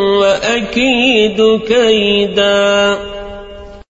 وأكيد كيدا.